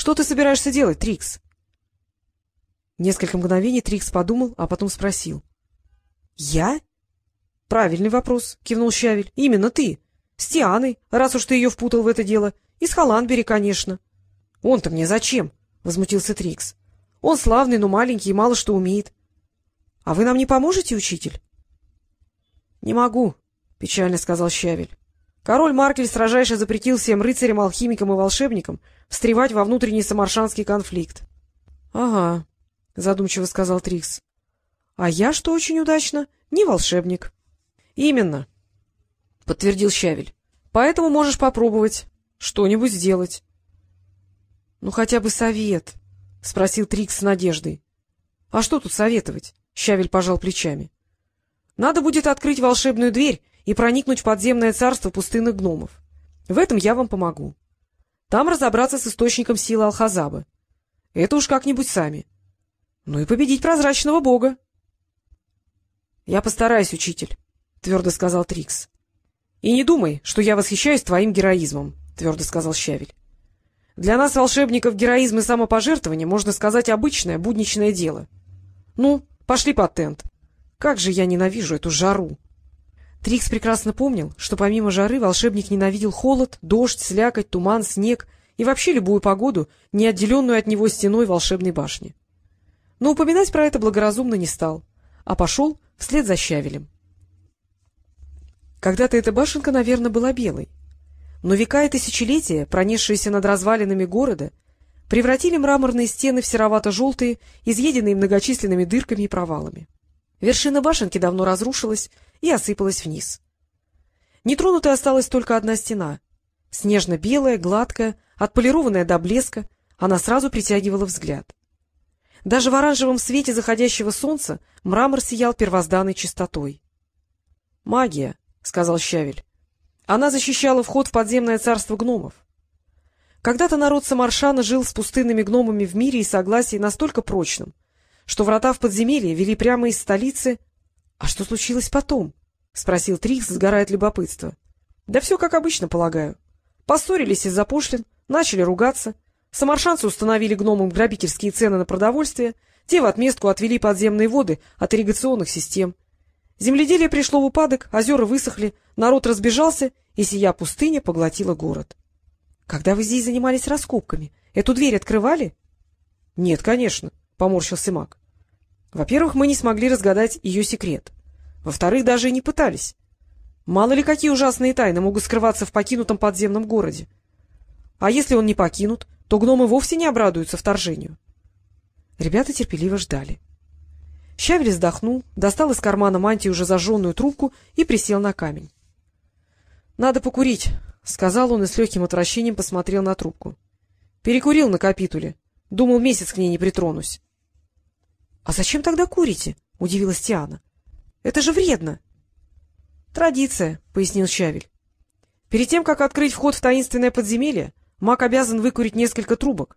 Что ты собираешься делать, Трикс? Несколько мгновений Трикс подумал, а потом спросил. — Я? — Правильный вопрос, — кивнул Щавель. — Именно ты. С Тианой, раз уж ты ее впутал в это дело. И с Халанбери, конечно. — Он-то мне зачем? — возмутился Трикс. — Он славный, но маленький и мало что умеет. — А вы нам не поможете, учитель? — Не могу, — печально сказал Щавель. Король Маркель строжайше запретил всем рыцарям, алхимикам и волшебникам встревать во внутренний самаршанский конфликт. — Ага, — задумчиво сказал Трикс. — А я, что очень удачно, не волшебник. — Именно, — подтвердил Щавель. — Поэтому можешь попробовать что-нибудь сделать. — Ну, хотя бы совет, — спросил Трикс с надеждой. — А что тут советовать? — Щавель пожал плечами. — Надо будет открыть волшебную дверь и проникнуть в подземное царство пустынных гномов. В этом я вам помогу. Там разобраться с источником силы Алхазаба. Это уж как-нибудь сами. Ну и победить прозрачного бога. — Я постараюсь, учитель, — твердо сказал Трикс. — И не думай, что я восхищаюсь твоим героизмом, — твердо сказал Щавель. — Для нас, волшебников, героизм и самопожертвование, можно сказать, обычное, будничное дело. Ну, пошли под тент. Как же я ненавижу эту жару! Трикс прекрасно помнил, что помимо жары волшебник ненавидел холод, дождь, слякоть, туман, снег и вообще любую погоду, не отделенную от него стеной волшебной башни. Но упоминать про это благоразумно не стал, а пошел вслед за щавелем. Когда-то эта башенка, наверное, была белой, но века и тысячелетия, пронесшиеся над развалинами города, превратили мраморные стены в серовато-желтые, изъеденные многочисленными дырками и провалами. Вершина башенки давно разрушилась и осыпалась вниз. Нетронутой осталась только одна стена. Снежно-белая, гладкая, отполированная до блеска, она сразу притягивала взгляд. Даже в оранжевом свете заходящего солнца мрамор сиял первозданной чистотой. — Магия, — сказал Щавель. Она защищала вход в подземное царство гномов. Когда-то народ Самаршана жил с пустынными гномами в мире и согласии настолько прочном, что врата в подземелье вели прямо из столицы... — А что случилось потом? — спросил Трикс, сгорая от любопытства. — Да все как обычно, полагаю. Поссорились из-за пошлин, начали ругаться. Самаршанцы установили гномам грабительские цены на продовольствие, те в отместку отвели подземные воды от ирригационных систем. Земледелие пришло в упадок, озера высохли, народ разбежался, и сия пустыня поглотила город. — Когда вы здесь занимались раскопками, эту дверь открывали? — Нет, конечно, — поморщился маг. Во-первых, мы не смогли разгадать ее секрет. Во-вторых, даже и не пытались. Мало ли какие ужасные тайны могут скрываться в покинутом подземном городе. А если он не покинут, то гномы вовсе не обрадуются вторжению. Ребята терпеливо ждали. Щавель вздохнул, достал из кармана мантии уже зажженную трубку и присел на камень. — Надо покурить, — сказал он и с легким отвращением посмотрел на трубку. — Перекурил на капитуле. Думал, месяц к ней не притронусь. — А зачем тогда курите? — удивилась Тиана. — Это же вредно. — Традиция, — пояснил Щавель. Перед тем, как открыть вход в таинственное подземелье, маг обязан выкурить несколько трубок,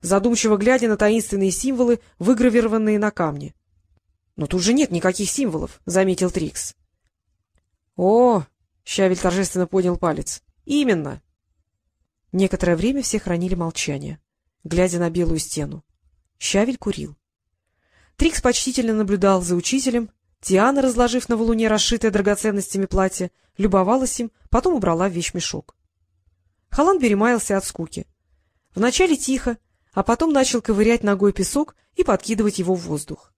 задумчиво глядя на таинственные символы, выгравированные на камне. — Но тут же нет никаких символов, — заметил Трикс. — О! — Щавель торжественно поднял палец. — Именно! Некоторое время все хранили молчание, глядя на белую стену. Щавель курил. Трикс почтительно наблюдал за учителем, Тиана, разложив на валуне расшитое драгоценностями платье, любовалась им, потом убрала в вещмешок. Халан перемаялся от скуки. Вначале тихо, а потом начал ковырять ногой песок и подкидывать его в воздух.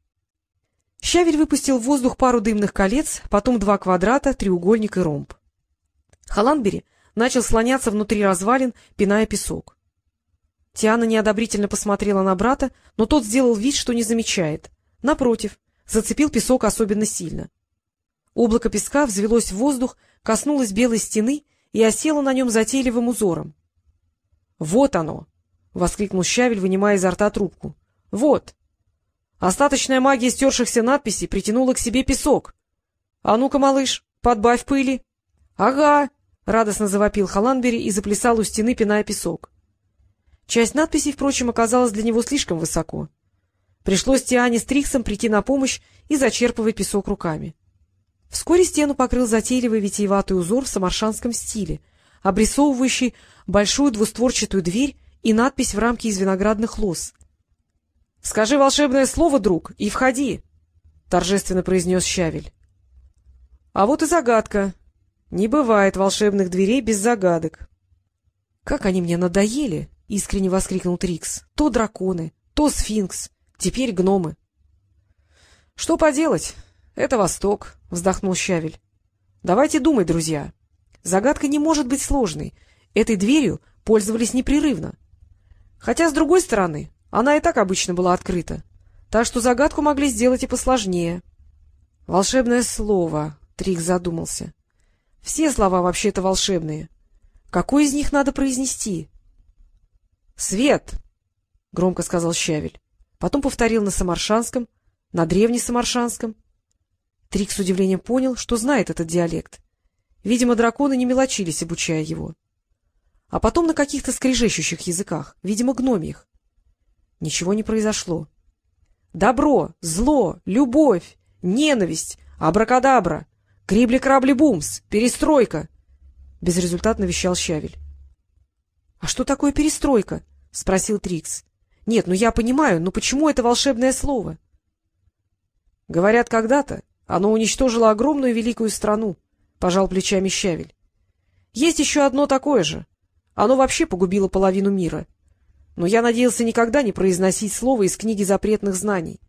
Щавель выпустил в воздух пару дымных колец, потом два квадрата, треугольник и ромб. Халанбери начал слоняться внутри развалин, пиная песок. Тиана неодобрительно посмотрела на брата, но тот сделал вид, что не замечает. Напротив, зацепил песок особенно сильно. Облако песка взвелось в воздух, коснулось белой стены и осело на нем затейливым узором. — Вот оно! — воскликнул Щавель, вынимая изо рта трубку. — Вот! Остаточная магия стершихся надписей притянула к себе песок. — А ну-ка, малыш, подбавь пыли! — Ага! — радостно завопил Халанбери и заплясал у стены, пиная песок. Часть надписей, впрочем, оказалась для него слишком высоко. Пришлось Тиане с Триксом прийти на помощь и зачерпывать песок руками. Вскоре стену покрыл затейливый витиеватый узор в самаршанском стиле, обрисовывающий большую двустворчатую дверь и надпись в рамке из виноградных лоз. — Скажи волшебное слово, друг, и входи, — торжественно произнес Щавель. — А вот и загадка. Не бывает волшебных дверей без загадок. — Как они мне надоели! — искренне воскликнул Трикс. — То драконы, то сфинкс, теперь гномы. — Что поделать? Это Восток, — вздохнул Щавель. — Давайте думать, друзья. Загадка не может быть сложной. Этой дверью пользовались непрерывно. Хотя, с другой стороны, она и так обычно была открыта. Так что загадку могли сделать и посложнее. — Волшебное слово, — Трикс задумался. — Все слова вообще-то волшебные. Какой из них надо произнести? — Свет! — громко сказал Щавель. Потом повторил на самаршанском, на древнесамаршанском. Трик с удивлением понял, что знает этот диалект. Видимо, драконы не мелочились, обучая его. А потом на каких-то скрежещущих языках, видимо, гномьих. Ничего не произошло. Добро, зло, любовь, ненависть, абракадабра, крибли-крабли-бумс, перестройка. Безрезультатно вещал Щавель. — А что такое перестройка? — спросил Трикс. — Нет, ну я понимаю, но почему это волшебное слово? — Говорят, когда-то оно уничтожило огромную великую страну, — пожал плечами Щавель. — Есть еще одно такое же. Оно вообще погубило половину мира. Но я надеялся никогда не произносить слово из книги запретных знаний.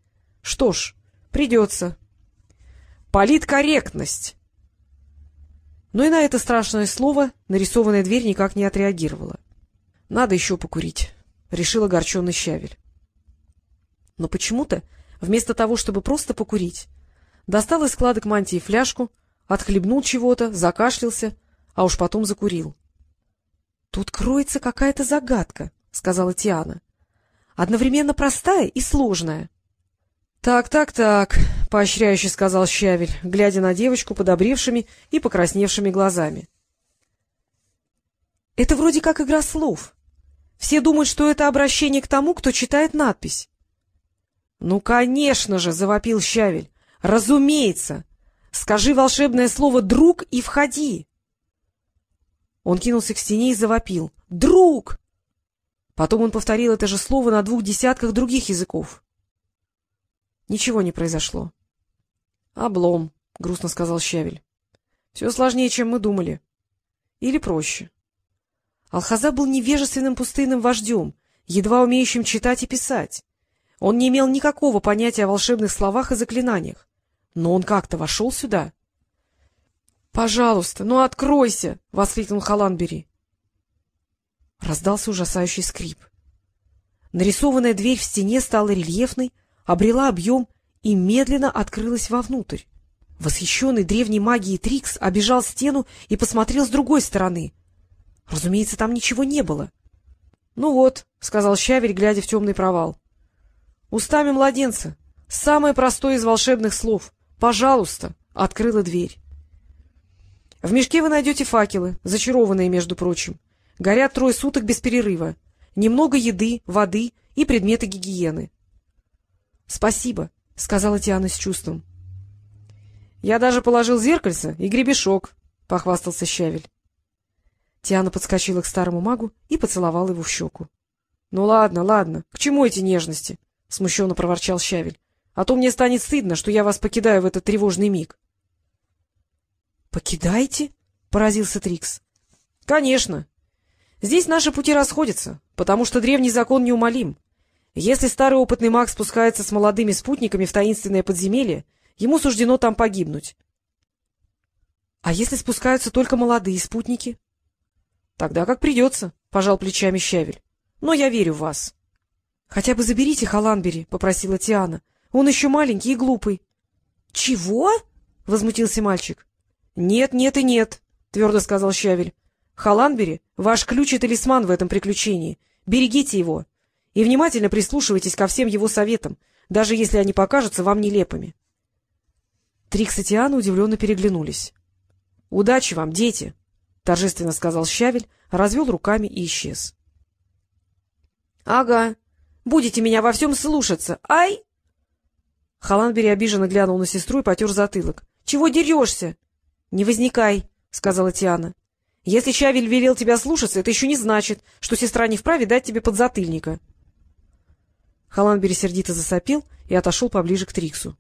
Что ж, придется. Политкорректность! Но и на это страшное слово нарисованная дверь никак не отреагировала. — Надо еще покурить, — решил огорченный Щавель. Но почему-то, вместо того, чтобы просто покурить, достал из складок мантии фляжку, отхлебнул чего-то, закашлялся, а уж потом закурил. — Тут кроется какая-то загадка, — сказала Тиана. — Одновременно простая и сложная. Так, так, так, — поощряюще сказал Щавель, глядя на девочку подобревшими и покрасневшими глазами. — Это вроде как игра слов. Все думают, что это обращение к тому, кто читает надпись. — Ну, конечно же, — завопил Щавель. — Разумеется. Скажи волшебное слово «друг» и входи. Он кинулся к стене и завопил. «Друг!» Потом он повторил это же слово на двух десятках других языков. Ничего не произошло. — Облом, — грустно сказал Щавель. — Все сложнее, чем мы думали. Или проще. Алхаза был невежественным пустынным вождем, едва умеющим читать и писать. Он не имел никакого понятия о волшебных словах и заклинаниях. Но он как-то вошел сюда. — Пожалуйста, ну откройся! — воскликнул Халанбери. Раздался ужасающий скрип. Нарисованная дверь в стене стала рельефной, обрела объем и медленно открылась вовнутрь. Восхищенный древней магией Трикс обежал стену и посмотрел с другой стороны. Разумеется, там ничего не было. — Ну вот, — сказал Щавель, глядя в темный провал. — Устами младенца. Самое простое из волшебных слов. Пожалуйста, — открыла дверь. В мешке вы найдете факелы, зачарованные, между прочим. Горят трое суток без перерыва. Немного еды, воды и предметы гигиены. — Спасибо, — сказала Тиана с чувством. — Я даже положил зеркальце и гребешок, — похвастался Щавель. Тиана подскочила к старому магу и поцеловала его в щеку. — Ну ладно, ладно, к чему эти нежности? — смущенно проворчал Щавель. — А то мне станет стыдно, что я вас покидаю в этот тревожный миг. — Покидаете? — поразился Трикс. — Конечно. Здесь наши пути расходятся, потому что древний закон неумолим. Если старый опытный маг спускается с молодыми спутниками в таинственное подземелье, ему суждено там погибнуть. — А если спускаются только молодые спутники? — Тогда как придется, — пожал плечами Щавель. — Но я верю в вас. — Хотя бы заберите Халанбери, — попросила Тиана. — Он еще маленький и глупый. — Чего? — возмутился мальчик. — Нет, нет и нет, — твердо сказал Щавель. — Халанбери — ваш ключ и талисман в этом приключении. Берегите его. И внимательно прислушивайтесь ко всем его советам, даже если они покажутся вам нелепыми. Трикс и Тиана удивленно переглянулись. — Удачи вам, дети! — торжественно сказал Щавель, развел руками и исчез. — Ага, будете меня во всем слушаться. Ай! Халанбери обиженно глянул на сестру и потер затылок. — Чего дерешься? — Не возникай, — сказала Тиана. — Если Чавель велел тебя слушаться, это еще не значит, что сестра не вправе дать тебе подзатыльника. Халанбери сердито засопел и отошел поближе к Триксу.